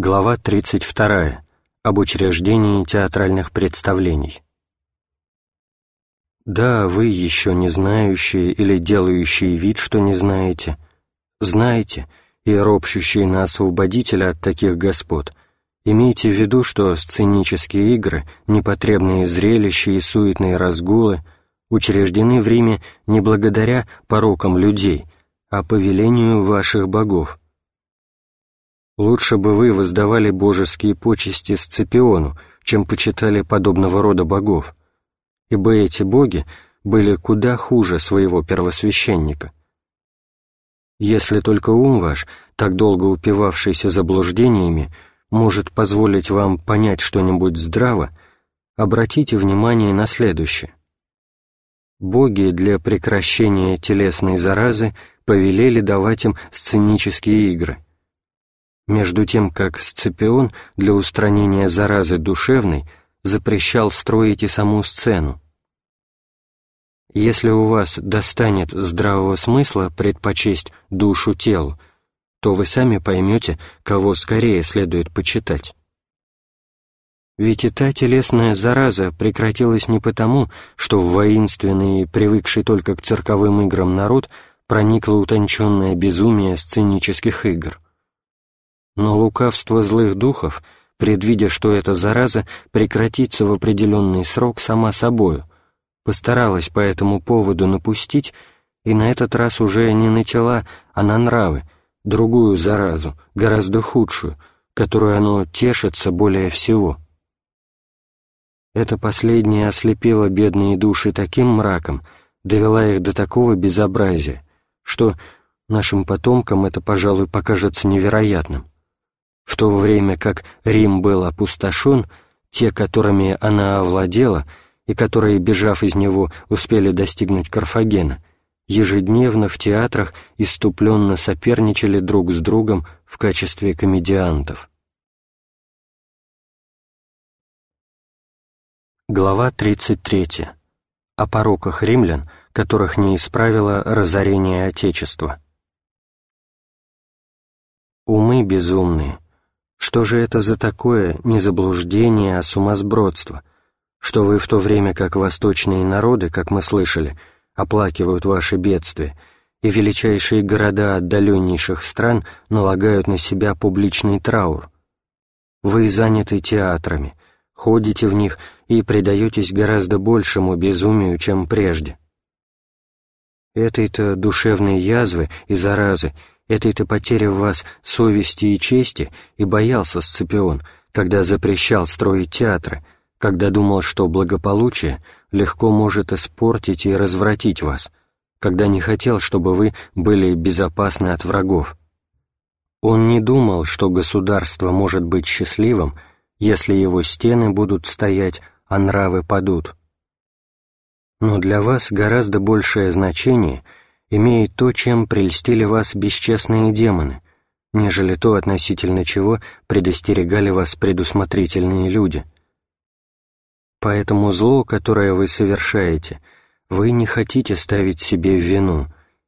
Глава 32. Об учреждении театральных представлений. Да, вы еще не знающие или делающие вид, что не знаете, знаете и ропщущие на освободителя от таких господ, имейте в виду, что сценические игры, непотребные зрелища и суетные разгулы учреждены в Риме не благодаря порокам людей, а по велению ваших богов, Лучше бы вы воздавали божеские почести Сципиону, чем почитали подобного рода богов, ибо эти боги были куда хуже своего первосвященника. Если только ум ваш, так долго упивавшийся заблуждениями, может позволить вам понять что-нибудь здраво, обратите внимание на следующее. Боги для прекращения телесной заразы повелели давать им сценические игры — между тем как Сципион для устранения заразы душевной запрещал строить и саму сцену. Если у вас достанет здравого смысла предпочесть душу телу, то вы сами поймете, кого скорее следует почитать. Ведь и та телесная зараза прекратилась не потому, что в воинственный и привыкший только к цирковым играм народ проникло утонченное безумие сценических игр — но лукавство злых духов, предвидя, что эта зараза прекратится в определенный срок сама собою, постаралась по этому поводу напустить, и на этот раз уже не на тела, а на нравы, другую заразу, гораздо худшую, которую оно тешится более всего. Это последнее ослепило бедные души таким мраком, довела их до такого безобразия, что нашим потомкам это, пожалуй, покажется невероятным. В то время как Рим был опустошен, те, которыми она овладела, и которые, бежав из него, успели достигнуть Карфагена, ежедневно в театрах иступленно соперничали друг с другом в качестве комедиантов. Глава 33. О пороках римлян, которых не исправило разорение Отечества. Умы безумные — что же это за такое не заблуждение, а сумасбродство? Что вы в то время, как восточные народы, как мы слышали, оплакивают ваши бедствия, и величайшие города отдаленнейших стран налагают на себя публичный траур. Вы заняты театрами, ходите в них и предаетесь гораздо большему безумию, чем прежде. Этой-то душевной язвы и заразы этой-то потери в вас совести и чести и боялся Сципион, когда запрещал строить театры, когда думал, что благополучие легко может испортить и развратить вас, когда не хотел, чтобы вы были безопасны от врагов. Он не думал, что государство может быть счастливым, если его стены будут стоять, а нравы падут. Но для вас гораздо большее значение — имеет то, чем прельстили вас бесчестные демоны, нежели то, относительно чего предостерегали вас предусмотрительные люди. Поэтому зло, которое вы совершаете, вы не хотите ставить себе в вину,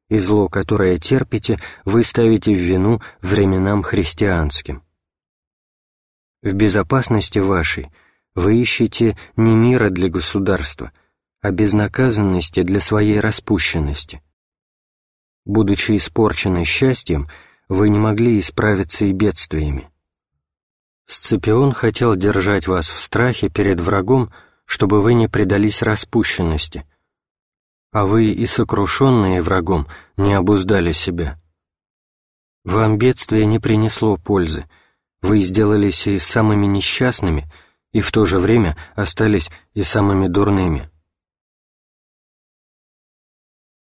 и зло, которое терпите, вы ставите в вину временам христианским. В безопасности вашей вы ищете не мира для государства, а безнаказанности для своей распущенности – Будучи испорчены счастьем, вы не могли исправиться и бедствиями. Сципион хотел держать вас в страхе перед врагом, чтобы вы не предались распущенности, а вы и сокрушенные врагом не обуздали себя. Вам бедствие не принесло пользы, вы сделались и самыми несчастными, и в то же время остались и самыми дурными.